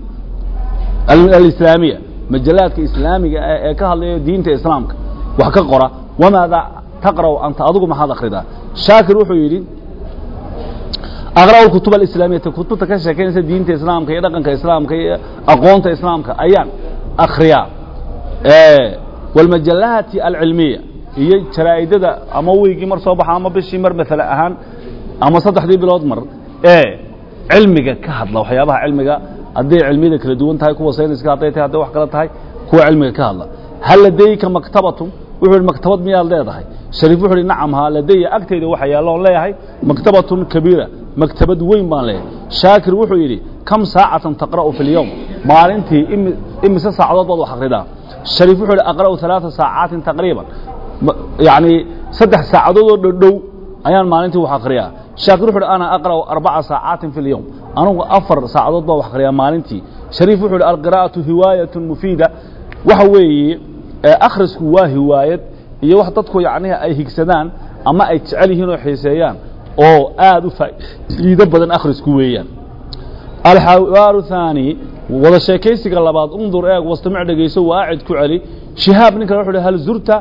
A: Alislaamiya majallaadka islaamiga ee ka hadlaya diinta islaamka wax ka qora wamaada taqra'u anta adigu maxaad akhridaa. Shaakir wuxuu yidhi aqra'u kutub alislaamiyata kutubta ka sheekaynaysa diinta islaamka iyo dhaqanka islaamka iyo aqoonta islaamka ayaan akhriyaa. Walmajallaati alcilmiya iyo jaraa'idada ama weygii mar soo baxa ama bishii mar maala ahaan ama saddexdii bilood mar ee cilmiga ka hadla waxyaabaha cilmiga hadday cilmiyada kala duwan tahay kuwa sayniska hadday tahay hadday wax kala tahay kuwa cilmiga ka hadla. Hal ladayka maktabatun wuxuu ihi maktabad miyaad leedahay? Shariif wuxu uhi nacam haa ladaya agtayda waxa yaalla oon leeyahay. Maktabatun kabiira maktabad weyn baan leeyahay. Shaakir wuxuu yidhi kam saacatan taqra'u fi اlyowm maalintii imise saacadood baad wax akhridaa shariif wuxuu ihi aqra'u alaaa saacaatin taqriiban. Yacnii saddex saacadood oo dhodhow ayaan maalintii wax akhriyaa shaakir wuxu uhi ana aqra'u arbaca saacaatin fi اlyowm anugu afar saacadood baan wax akhriyaa maalintii. Shariif wuxuu yidhi alqiraa'atu hiwaayatun mufiida. Waxa weeye akhrisku waa hiwaayad iyo wax dadku yacnihi ay higsadaan ama ay jecel yihiin oo xiiseeyaan oo aad u faa'iido badan akhrisku weeyaan. Alxawaaru thaani wada sheekaysiga labaad undur eeg wastamic dhegayso waacid ku celi. Shihaab nin kale wuxu uhi hal zurta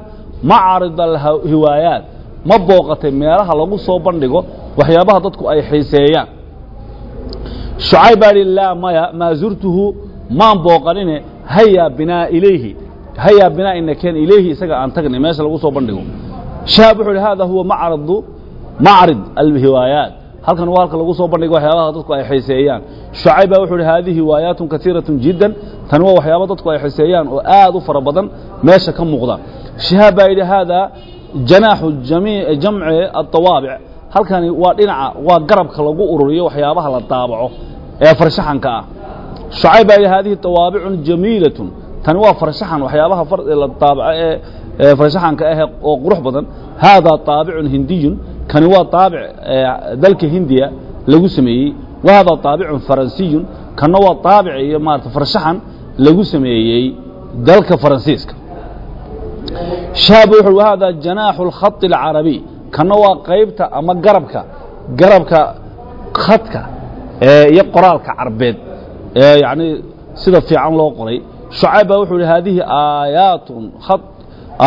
A: macrid alhiwaayaat. Ma booqatay meelaha lagu soo bandhigo waxyaabaha dadku ay xiiseeyaan. Shucayb baa laa maya maa zurtuhu maan booqanine hayaa binaa ilayhi hayaa binaa ina ilayhi isaga aan tagnay meesha lagu soo bandhigo. Shahaab wuxuu ihi hada huwa macradu macrid alhiwaayaat. Halkan waa halka lagu soo bandhigo waxyaabaha dadku ay xiiseeyaan. Shucayb baa wuxuu ihi haadihi hiwaayaatun kaiiratun jiddan. Tani waa waxyaaba dadku ay xiiseeyaan oo aad u fara badan meesha ka muuqda. Shihaab baa yidhi haadaa janaaxu jamci aلطawaabic halkani waa dhinaca waa garabka lagu ururiyo waxyaabaha la daabaco ee farshaxanka ah shucayb baa yidhi haadihi طawaabicun jamiilatun tani waa farshaxan waxyaabaha la daabaco ee farshaxanka ah oo qurux badan haadaa طaabicun hindiyun kani waa طaabic dalka hindiya lagu sameeyey wa haadaa طaabicun faransiyun kanna waa طaabic iyo maarata farshaxan lagu sameeyey dalka faransiiska shaab wuxuu hada janaaxu اlkhaط اlcarabiy kana waa qaybta ama garabka garabka khadka iyo qoraalka carbeed ee yani sida fiican loo qoray. Shucayb baa wuxuu ihi haadihi aayaatun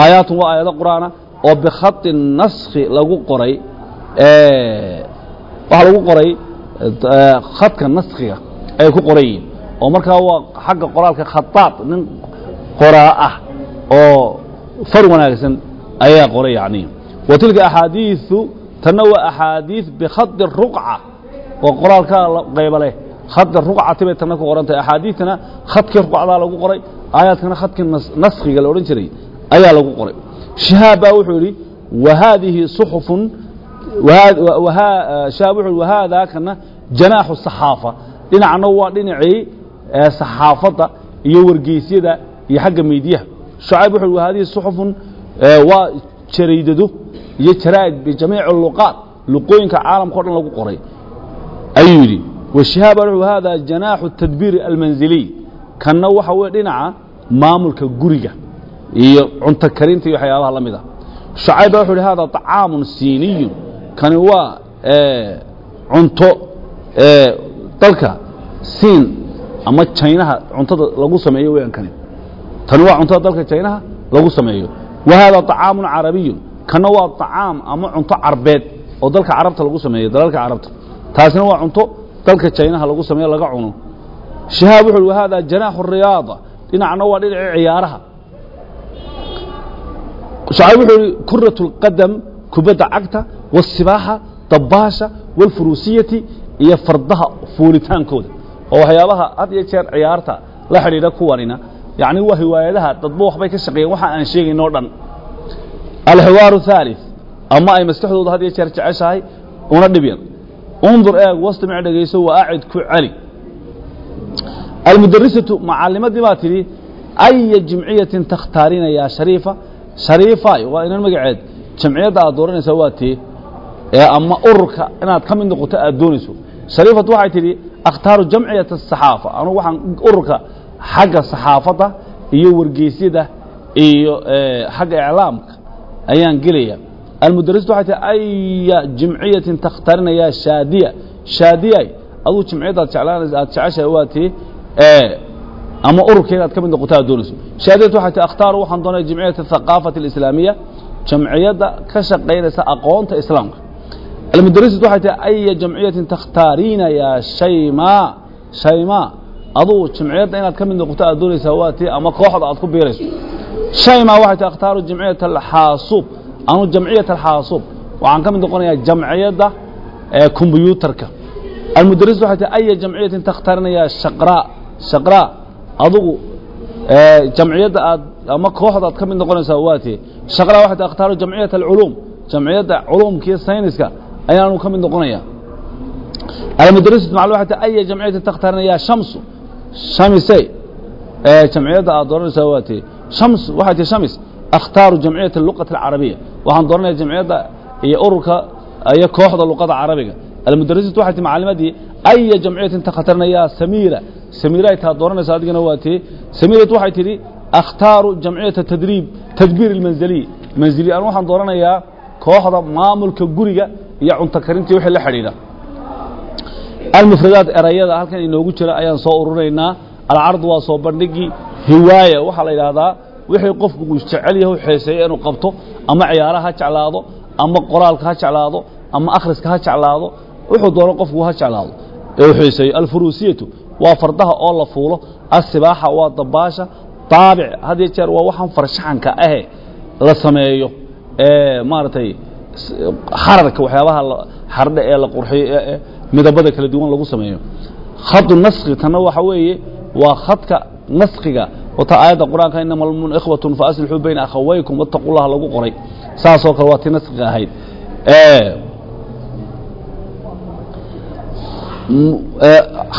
A: aayaatun waa aayado qur'aana oo bikhati naskhi lagu qoray waxaa lagu qoray khadka naskhiga ay ku qoran yihiin. Oo markaa waa xagga qoraalka khataad nin qoraa ah oo far wanaagsan ayaa qoray yani wa tilka axaadiiثu tanna waa axaadiiث bikhadi ruqca oo qoraalkaa qayba leh. Khada ruqcati bay tanna ku qoran tahay axaadiidtana khadkii ruqcdaa lagu qoray aayaadkana khadkii naskhiga la odhan jiray ayaa lagu qoray. Shihaab baa wuxuu yidhi wa haadihi suxufun shahaab wuxuu yidhi wahaadaakana janaaxu saxaafa. Dhinacna waa dhinacii saxaafadda iyo wargeysyada iyo xagga meydyaha shucayb wuxuu yidhi wahaadihi suxufun waa jaraydado iyo jaraa'id bijamiici luqaat luqooyinka caalamka o dhan lagu qoray. Ayuu yidhi washihaab wuxuu hada janaaxu tadbiiri almanziliy. Kanna waxa weye dhinaca maamulka guriga iyo cunto karinta iyo waxyaabaha la mid a hada طacaamun siiniyun kani waa cunto dalka siin ama jaynaha cuntada lagu sameeyo weyaan kani. Waa cuntada dalka jaynaha lagu sameeyo. Wa hada طacaamun carabiyun kana waa طacaam ama cunto carbeed oo dalka carabta lagu sameeyo dalalka carabta taasina waa cunto dalka jaynaha lagu sameeyo laga cuno shihaab wuxu uhi wahada janaaxu riyaada dhinacna waa dhinacii ciyaaraha shucayb wuxuu ihi kurat اlqadam kubadda cagta waالsibaaxa dabaasha wاlfuruusiyati iyo fardaha fuulitaankooda oo waxyaabaha had iyo jeer ciyaarta la xidhiidha kuwanina yacni waa hiwaayadaha dadba waxbay ka shaqeeyeen waxa aan sheegayn o dhan alxiwaaru ثaalث ama ay maskaxdooda had iyo jeer jeceshahay una dhib yar undur eeg wastamic dhegayso wa acid ku celi. Almudarisatu macalimadii baa tidhi aya jimciyatin takhtaarina yaa shariifa? Shariifay waa inan magaceed jamciyadda aad dooranaysaa waa tee ee ama ururka inaad ka mid noqoto aad doonayso. Shariifatu waxay tidhi akhtaaru jamciyat asaxaafa anugu waxaan ururka xagga saxaafadda iyo wargeysyada iyo xagga iclaamka ayaan gelaya almudarisatu waxay tihi aya jimciyatin takhtaarina yaa shaadiya. Shaadiyay aduu jimciyadda aad jeclaanaysa aad jeceshahay waa tii ama ururka inaad ka mid noqoto aad doonayso. Shaadiyatu waxay tihi akhtaaru waxaan doonaya jimciyat athaqaafati alislaamiya. Jamciyadda ka shaqaynaysa aqoonta islaamka. Almudarisatu waxay tihi aya jamciyatin takhtaariina yaa shaymaa shaymaa aduu jamciyadda inaad ka mid noqoto aad doonaysaa waa tii ama kooxda aad ku biirayso shaymaa waxay tihi akhtaaru jamciyat alxaasuub anu jamciyat alxaasuub waxaan ka mid noqonayaa jamciyadda kombyuutarka almudaris waxay tihi aya jamciyatin takhtaarinayaa shaqraa shaqraa adugu jamciyadda aad ama kooxda aad ka mid noqonaysaa waa tii shaqraa waxay tihi akhtaaru jamciyat alculuum jamciyadda culuumka iyo sayniska ayaanu ka mid noqonaya almudarisat maclu waxay tihi aya jamciyatin takhtaarinayaa shamsu shamise jamciyadda aad dooranaysaa waa tii shams waxay tihi shamis akhtaaru jamciyat luqati alcarabiya waxaan dooranaya jamciyadda iyo ururka iyo kooxda luqada carabiga almudarisatu waxay tii macalimadii aya jamciyatin takhtarnayaa samiira samiira ay taa dooranaysa adigana waa tii. Samiiratu waxay tidhi akhtaaru jamciyata tadriib tadbiir almanziliy manziliy anu waxaan dooranayaa kooxda maamulka guriga iyo cunto karintii wixii la xidhiidha. Almufradaat erayada halkan inoogu jira ayaan soo ururinaynaa. Alcardu waa soo bandhigii hiwaaya waxaa la yidhaahdaa wixii qofku uu jecel yahay u xeeseeyo inuu qabto ama ciyaaraha ha jeclaado ama qoraalka ha jeclaado ama akhriska ha jeclaado wuxuu doono qofku ha jeclaado. Ee u xiiseeyo alfuruusiyatu waa fardaha oo la fuulo asibaaxa waa dabaasha daabic had iyo jeer waa waxaan farshaxanka ahe la sameeyo ee maaragtay xararka waxyaabaha xardhe ee la qurxiyo ee midabada kala duwan lagu sameeyo. Khadu naskhi tanna waxa weeye waa khadka naskhiga wata aayadda qur'aanka inama almu'minu ikhwatun faaslixuu bayna akhawaykum wattaqu llaha lagu qoray. Saasoo kale waa tii naskhiga ahayd.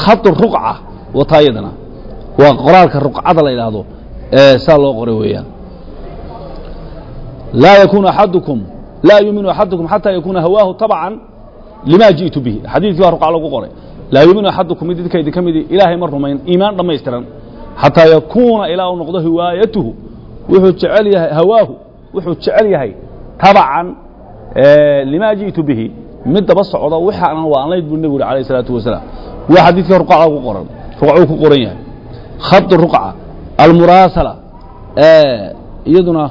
A: Khadu ruqca wataa iyadana waa qoraalka ruqcada la yidhaahdo saa loo qoray weeyaan. Laa yakunu axadukum laa yuminu axadukum xataa yakuuna hawaahu tabcan lima ji'tu bihi. Xadiidkii baa ruqca lagu qoray. Laa yuminu axadukum mid idinka idinka midi ilaahay ma rumayn iimaan dhammaystiran xataa yakuuna ilaa noqdo hiwaayatuhu. Wuxuu jecel yahay hawaahu wuxuu jecel yahay tabacan lima ji'tu bihi. Mid daba socda wixii aanan waanlayd buu nebigu yuri alayh isalaatu wasalaam. Waa xadiidka ruqacda ku qoran ruqcuu ku qoran yahay. Khad ruqca almuraasala iyaduna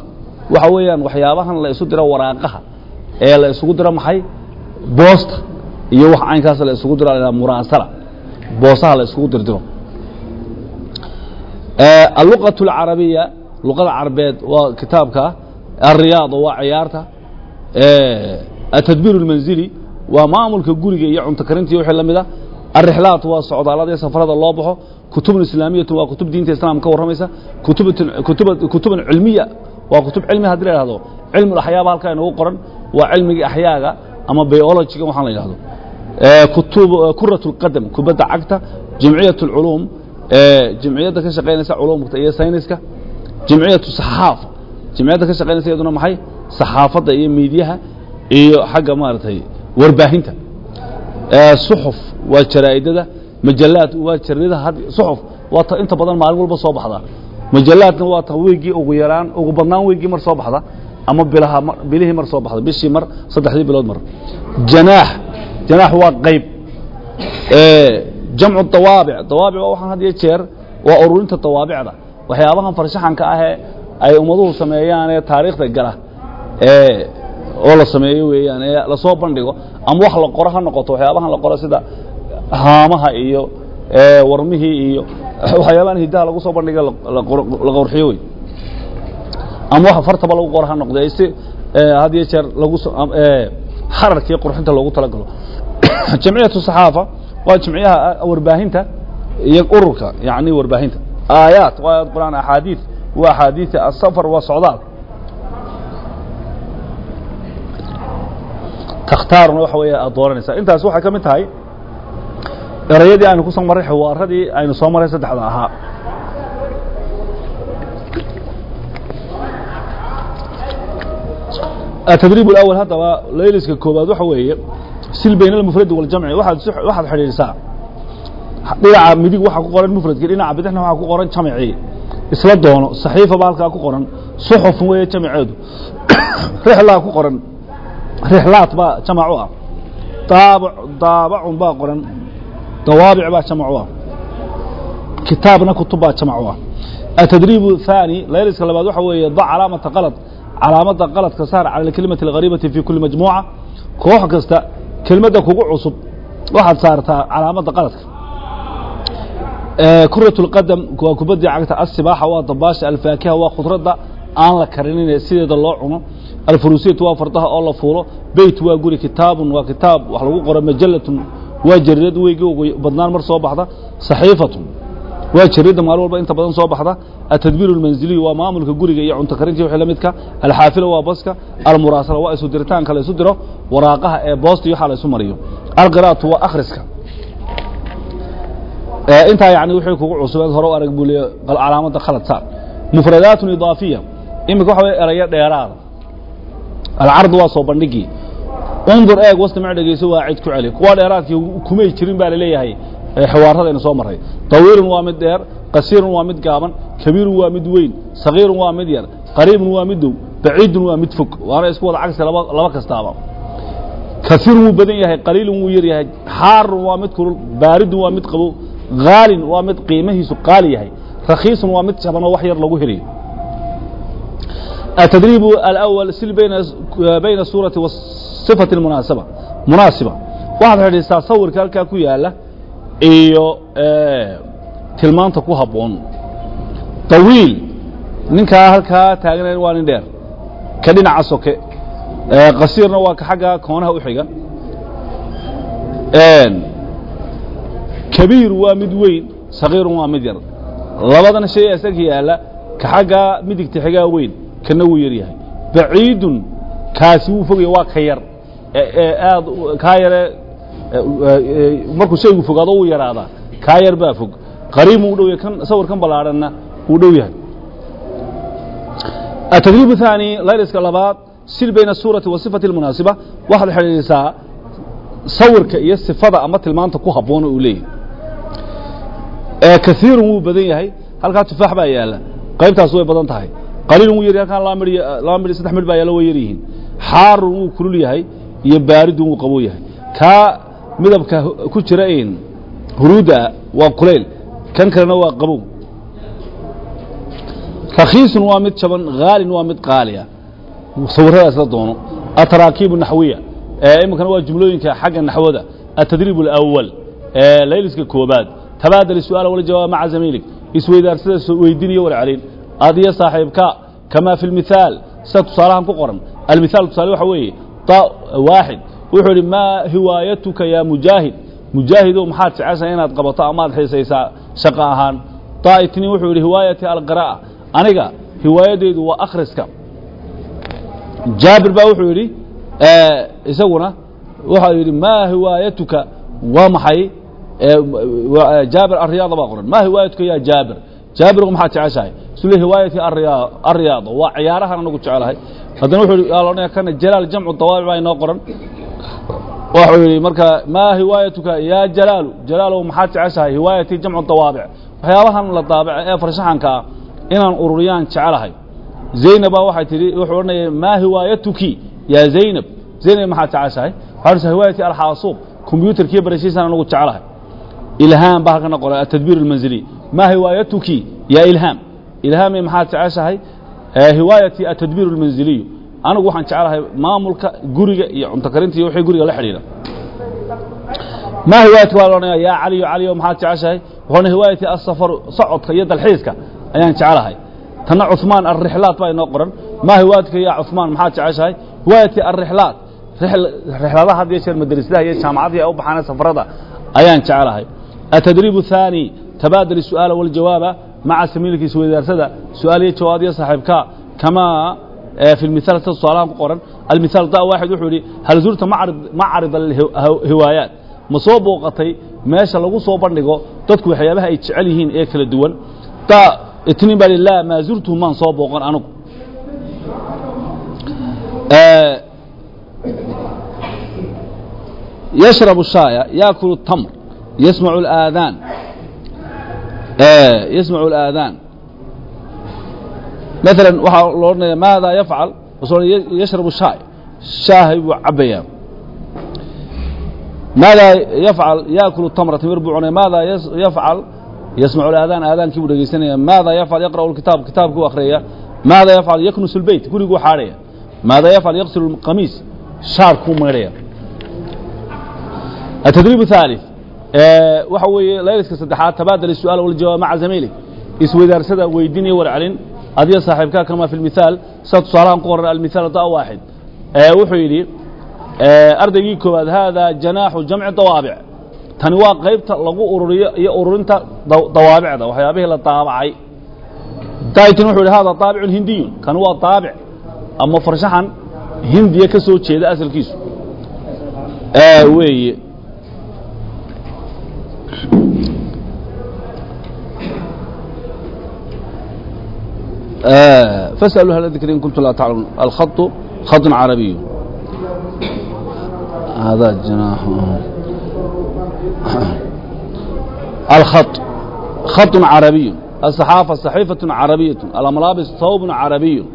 A: waxa weeyaan waxyaabahan la isu diro waraaqaha ee la isugu diro maxay? Boosta iyo wax caynkaas la isugu diro la muraasala. Boosaha la isugu dirdiro alluqaة اlcarabiya luqada carbeed waa kitaabka alriyaad waa ciyaarta atadbiir اlmanzili waa maamulka guriga iyo cunto karinta iyo wixii la mida alrixlaat waa socdaalada iyo safarada loo baxo kutubun islaamiyatu waa kutub diinta islaamka ka warramaysa kutuban cilmiya waa kutub cilmi hadii la ihahdo cilmu axyaaba halkaa inagu qoran waa cilmigii axyaaga ama biologiga waxaan la yidhahdo kurat اlqadam kubadda cagta jamciyaة اlculuum jamciyadda ka shaqaynaysa culumta iyo sayniska jamciyatu saxaafa jamciyadda ka shaqaynaysa iyaduna maxay? Saxaafadda iyo miidyaha iyo xagga maaragtay warbaahinta. Suxuf waa jaraa'idada majalaad waa jaridada suxuf waa ta inta badan maalin walba soo baxda. Majalaadna waa ta weygii ugu yaraan ugu badnaan weygii mar soo baxda ama bilaha bilihii mar soo baxda bishii mar saddexdii bilood mar. Janaax janaax waa qayb jamcu dawaabic dawaabic waa waxaan had jeer waa ururinta dawaabicda waxyaabahan farshaxanka ahee ay ummaduhu sameeyaan ee taariikhda gala oo la sameeyo weeyaan ee la soo bandhigo ama wax la qoro ha noqoto. Waxyaabahan la qoro sida haamaha iyo warmihii iyo (laughs) waxyaabahan hiddaha lagu soo bandhiga la qorxiyo wey ama wax fartaba lagu qoro ha noqdo. Si had iyo jeer lagu xararka iyo qurxinta loogu talagalo (coughs) jamciyatu saxaafa waa jimciyaha warbaahinta iyo ururka yani warbaahinta. Aayaat waa aayad quraan axaadiid waa axaadiia asafar waa socdaal. Takhtaarna waxa weeye aad dooranaysaa. Intaas waxay ka mid tahay erayadii aynu ku soo marray aynu soo marray saddexda ahaa. Atadriib اlأwl haddaba layliska koobaad waxa weeye sil bayn اmfradi wاljamci waxaad xidhiidhsaa dhinaca midig waxaa ku qoran mufradkii dhinaca bidixna waxaa ku qoran jamicii isla doono saxiifaba halkaa ku qoran suxufun weeye jamiceedu (coughs) rixlaa ku qoran. Rixlaad baa jamac u ah daabacun baa qoran. Dawaabic baa jamac u ah. Kitaabna kutub baa jamac u ah. Atadriibu thaani layliska labaad waxa weeye da calaamata qalad. Calaamadda qaladka saar cala alkelimati algariibati fi kuli majmuuca. Koox kasta kelmadda kugu cusub waxaad saartaa calaamadda qaladka. Kurat اlqadam waa kubaddii cagta asibaaxa waa dabaasha alfaakiha waa khudradda aan la karinin sideeda loo cuno. Alfurusiyatu waa fardaha oo la fuulo. Beyt waa guri kitaabun waa kitaab wax lagu qoro majalatun waa jaridad weygii ugu badnaan mar soo baxda saxiifatun waa jaridda maalin walba inta badan soo baxda. Atadbiir اlmanziliyu waa maamulka guriga iyo cunto karintii wixii la alxaafila waa baska almuraasala waa isu diritaanka la diro. Waraaqaha ee boosta iyo waxa la mariyo. Alqira'atu waa akhriska. Intaa yani wixii kugu cusubeed hore u arag buu leeya calaamadda khalad saar mufradaatun idaafiya. Iminka waxa weye erayo dheeraada. Alcardu waa soo bandhigii undur eeg wastamic dhegeyso waa cid ku celi. Kuwa dheeraadkii kumay jirin baa la leeyahay xawaaradaynu soo marray طawiilun waa mid dheer qasiirun waa mid gaaban kabiirun waa mid weyn sagiirun waa mid yar qariibun waa mid dow baciidun waa mid fog waana isku wada cagsi laba kastaaba kaiirun wuu badan yahay qaliilun wuu yar yahay xaarun waa mid kulul baaridun waa mid qabow haalin waa mid qiimahiisu qaali yahay rakhiisun waa mid jabanoo wax yar lagu helayo التdريب الأول sil bayna الsوuرaةi وصفaة المuنaaسبة muنaasiبة waxaad xidhiistaa sawirka halkaa ku yaala iyo tilmaanta ku haboon طawiil ninkaa halkaa taagana waa nin dheer. Ka dhinaca soke. Qasiirna waa ka xagga koonaha u xiga kabiir waa mid weyn sagiirun waa mid yar. Labadan shay isaga yaalla ka xagga midigta xigaa weyn kana wuu yar yahay. Baciidun kaasi wuu fogaya waa ka yar. Kaa yare markuu shaygu fogaado wuu yaraadaa kaa yar baa fog qariib wuu dhow yahay kan sawirkan ballaadhanna wuu dhow yahay التdريب الثاني layliska labaad sil bayna الsuuraةi wa صifaةi الmunaasiba waxaad xidhiidhisaa sawirka iyo sifada ama tilmaanta ku habboona uu leeyahay kaiirun wuu badan yahay halkaa tufaax baa yaala qaybtaas way badan tahay qaliilun wuu yar halkaan laba midh laba midh saddex midh baa yaalo way yar yihiin xaarun wuu kulul yahay iyo baaridun wuu qabow yahay kaa midabka ku jira huruudda waa kulayl kan kalena waa qabow. Rakhiisun waa mid jaban haalin waa mid qaaliya. Sawiradaas la doono. Ataraakiib naxwiya. Iminkana waa jumlooyinka xagga naxwada atadriib alawal layliska koobaad tabaadal su'aal wala jawaab maca zamiilig isweydaarsada weydiiniyo wala celin. Adiyo saaxiibka. Kamaa fi lmithaal sida tusaalahan ku qoran. Almithaal tusaale waxa weeye. Waaxid wuxuu idhi maa hiwaayatuka yaa mujaahid? Mujaahidow maxaad jeceshahay inaad qabato amaad xiisaysaa shaqo ahaan? Daa'itnin wuxuu yidhi hiwaayati alqiraa'a. Aniga hiwaayadeydu waa akhriska. Jaabir baa wuxuu yidhi isaguna waxau yidhi maa hiwaayatuka. Waa maxay? Jaabir ariyaada baa qoran. Maa hiwaayatuka yaa jaabir? Jaabirgu maxaad jeceshahay? Isule hiwaayati ariyaada waa ciyaarahan anagu jecelahay haddana wuxuu yidhi odhanaya kana jalaal jamcu dawaabic baa inoo qoran waxuu yidhi marka maa hiwaayatuka yaa jalaalu jalaalow maxaad jeceshahay hiwaayati jamcu dawaabic waxyaabahan la daabaca ee farshaxanka ah inaan ururiyaan jecelahay zaynaba waxay tidhi wuxuu odhanaya maa hiwaayatuki yaa zaynab zaynab maxaad jeceshahay waxaa dhisa hiwaayati alxaasuub kombyuutarkiiyo barashiisaan anugu jecelahay ilhaam baa halkana qoran atadbiir almanziliy maa hiwaayatuki yaa ilhaam ilhaamay maxaad jeceshahay hiwaayati atadbiir almanziliyu anigu waxaan jeclahay maamulka guriga iyo cunto karinta iyo wixii guriga la xidhiidha. Maa hiwaayadka waa loodhanaya yaa caliyo caliyo maxaad jeceshahay? Wuxuuna hiwaayati asafaru socodka iyo dalxiiska. Ayaan jeclahay. Tanna cumaan alrixlaad baa inoo qoran. Maa hiwaayadka yaa cumaan maxaad jeceshahay? Hiwaayati alrixlaad rixladaha had iyo jeer madarislaha iyo jaamacadii ay u baxaanee safarada ayaan jeclahay. Atadriibu thaani tabaadali su'aala waljawaaba maca samiilkiis weydaarsada su'aal iyo jawaab iyo saaxiibkaa kamaa fi اlmithaal sida tusaalahan ku qoran almithaal da waaxid wuxuu yidhi hal zurta macrid alhiwaayaat ma soo booqatay meesha lagu soo bandhigo dadku waxyaabaha ay jecel yihiin ee kala duwan da itniin baa laa maa zurtuhu maan soo booqan anugu yashrabu shaaya yaakulu tamr yasmacu اlaadaan yasmacu اlaadaan maalan waxaa la odhanaya maadaa yafcal? Yashrabu shaay shaahay buu cabbayaa. Maadaa yafcal? Yaakulu tamra timir buu cunaya. Maadaa yafcal? Yasmacu aadaan aadaankii buu dhegaysanaya maadaa yafcal? yaqra'u lkitaab kitaabkuu akhriyaya maadaa yafcal? Yaknusu lbeyt guriguu xaadhaya maadaa yafcal? Yaqsilu lqamiis shaarkuu maydhaya atadriib aaalif waxa weeye layliska saddexaad tabaadal su'aal waljawaab maca zamiili isweydaarsada weydiin iyo warcelin adiyo saaxiibkaa kama fi اlmithaal sida tusaalahan ku qoran almithaal da waaxid. Wuxuu yidhi ardaygii koowaad hada janaaxu jamci dawaabic. Tani waa qaybta lagu ururiyo iyo ururinta dawaabicda. Waxyaabihii la daabacay. Daitin wuxuu yidhi hada daabicun hindiyun kani waa daabic ama farshaxan hindiya ka soo jeeda asalkiisu. Weeye فاسألوا أهل الذكر إن كنتم لا تعلمون الخط خط عربي هذا الجناح الخط خط عربي الصحافة صحيفة عربية الملابس ثوب عربي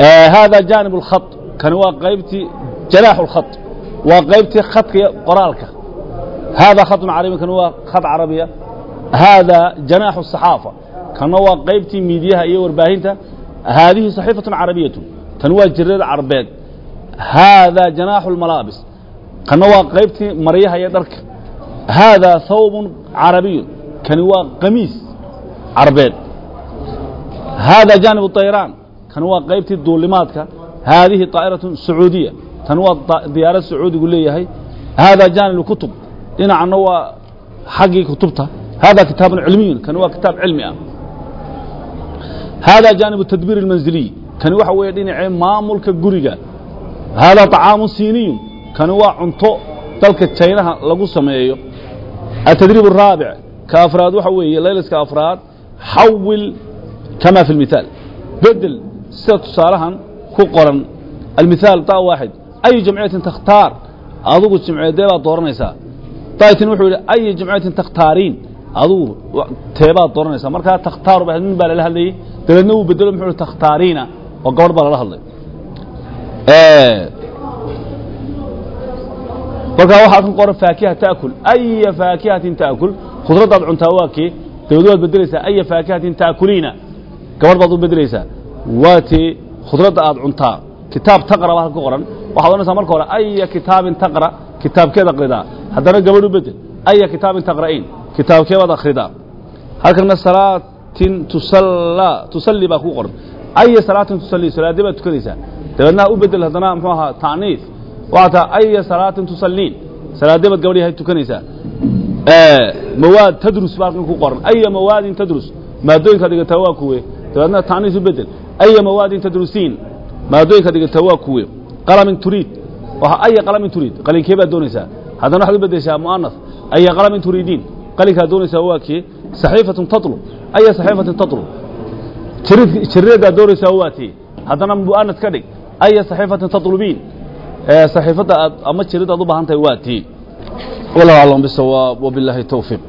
A: آه هذا جانب الخط كان هو قيبتي جناح الخط وقيبتي خط قرالك هذا خط عربي كان هو خط عربية haadaa janaaxu saxaafa kanna waa qaybtii miidiyaha iyo warbaahinta haadihi saxiifatun carabiyatun tan waa jireeda carabeed haadaa janaaxu lmalaabis kanna waa qaybtii maryaha iyo dharka haadaa hawbun carabiyun kani waa qamiis carabeed haadaa jaanibu طayraan kan waa qaybtii duulimaadka haadihi طaa'iratun sacuudiya tan waa diyaarad sacuudigu leeyahay haadaa jaanib kutub dhinacna waa xaggii kutubta هذا كتاب علمي كان هو كتاب علمي هذا جانب التدبير المنزلي كان هو حوي دينعي مامولك غريغا هذا طعام صيني كان هو عنتو دلك تشينها لغو سميهيو التدريب الرابع كافراد waxa weeye layliska afraad حول كما في المثال بدل sida tusaalahan ku qoran المثال طا واحد أي جمعية تختار adigu jimceedee baad dooranaysaa daatin wuxuu yidhi أي جمعية تختارين adugu teebaad dooranaysaa markaa takhtaaru ba nin baa lala hadlayey dabeedna uu bedelo muxuu takhtaariina. Oo gabadh baa lala hadlay. Markaa waxaa kan qoran faakiha taakul. Aya faakihatin taakul. Khudraddaad cuntaa waa kee dabeed waad bedelaysaa aya faakihatin taakuliina. Gabadh baad u bedelaysaa waa tii khudradda aad cuntaa. Kitaab taqra baa halka qoran. Waxaad odhanaysaa marka hore aya kitaabin taqra. Kitaabkeed akhridaa haddana gabadh u bedel aya kitaabin taqra'in kitaabkee baad akhridaa. Halkana salaatin tusallaa tusalli baa ku qoran. Aya salaatin tusalli salaadee baad tukanaysaa dabeedna u bedel haddana muxuu ahaa tacniis waxaa taa aya salaatin tusalliin salaadee baad gabadh yahay tukanaysaa mawaad tadrus baa halkan ku qoran. Aya mawaadin tadrus maadooyinka dhigataa waa kuwe. Dabeedna tacniis u bedel aya mawaadin tadrusiin maadooyinka dhigataa waa kuwe. Qalamin turiid. Aya qalamin turiid. Qalinkee baad doonaysaa haddana waxaad u bedeshaa mu'anas aya qalamin turiidiin qalinkaad doonaysaa waa kee saxiifatun tatlub aya saxiifatin tatlub jariiradaad doonaysaa waa tii. Haddana mu'anas ka dhig aya saxiifatin tatlubiin saxiifadda aad ama jirid aad u baahan tahay waa tii. Wallahu aclam bisawaab wabillahi towfiiq